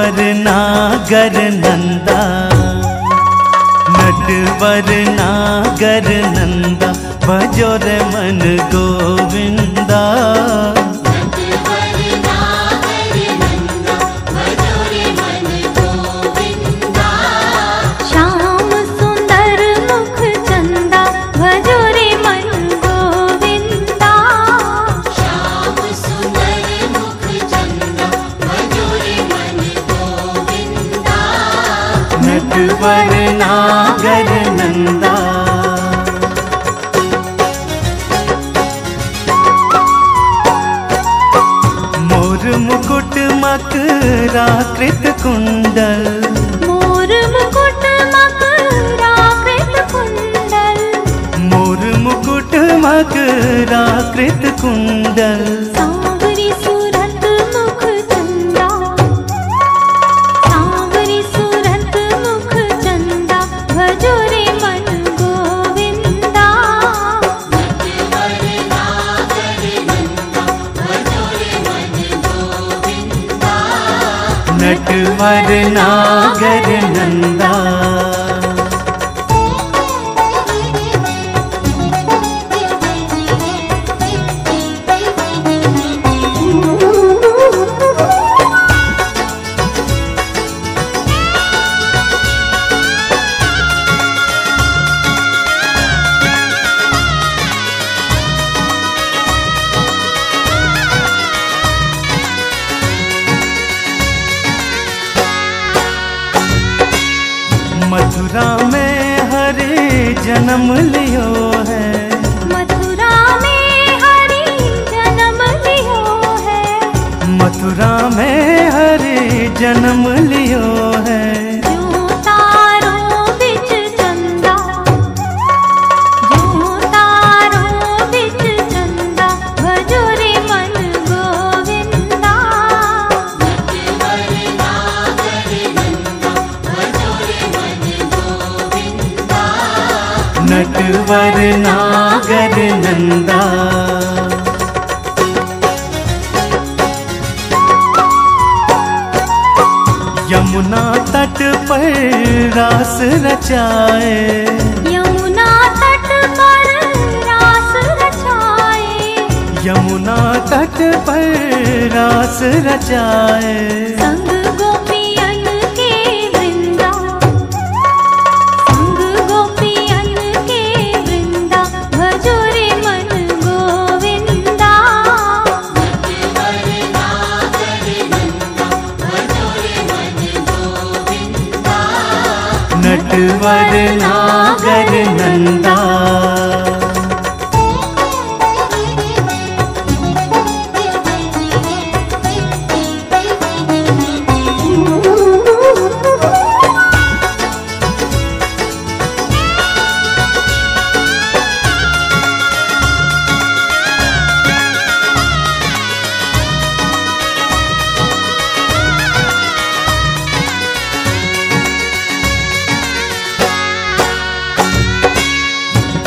नटवर नागर नंदा नटवर नागर नंदा भजोर मन गोविंदा। मोर मुकुट मकराकृत कुंडल। मोर मुकुट मकराकृत कुंडल। मोर मुकुट मकराकृत कुंडल नटवर नागर नंदा मथुरा में हरे जन्म लियो है। मथुरा में हरे जन्म लियो है। मथुरा में हरे जन्म लियो है। नटवर नागर नंदा। यमुना तट पर रास रचाए। यमुना तट पर रास रचाए। यमुना तट पर रास रचाए। संग नटवर नागर नंदा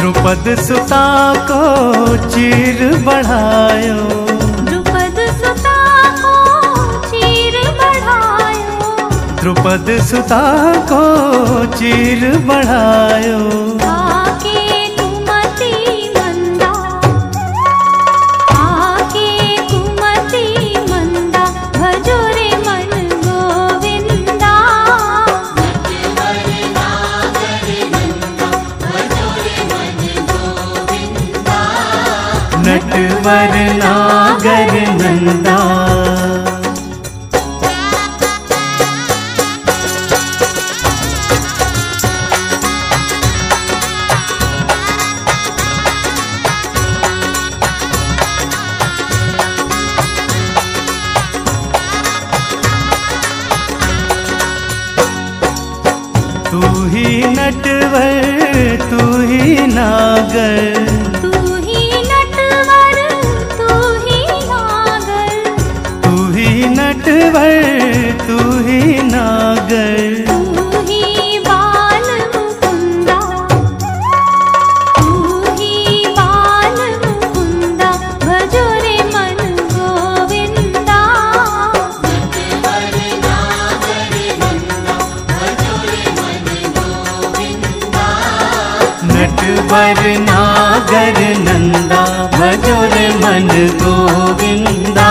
द्रुपद सुता को चीर बढ़ायो। द्रुपद सुता को चीर बढ़ायो। द्रुपद सुता को चीर बढ़ायो। वर नागर नन्दा वर नागर नन्दा नजुर मन गोविन्दा।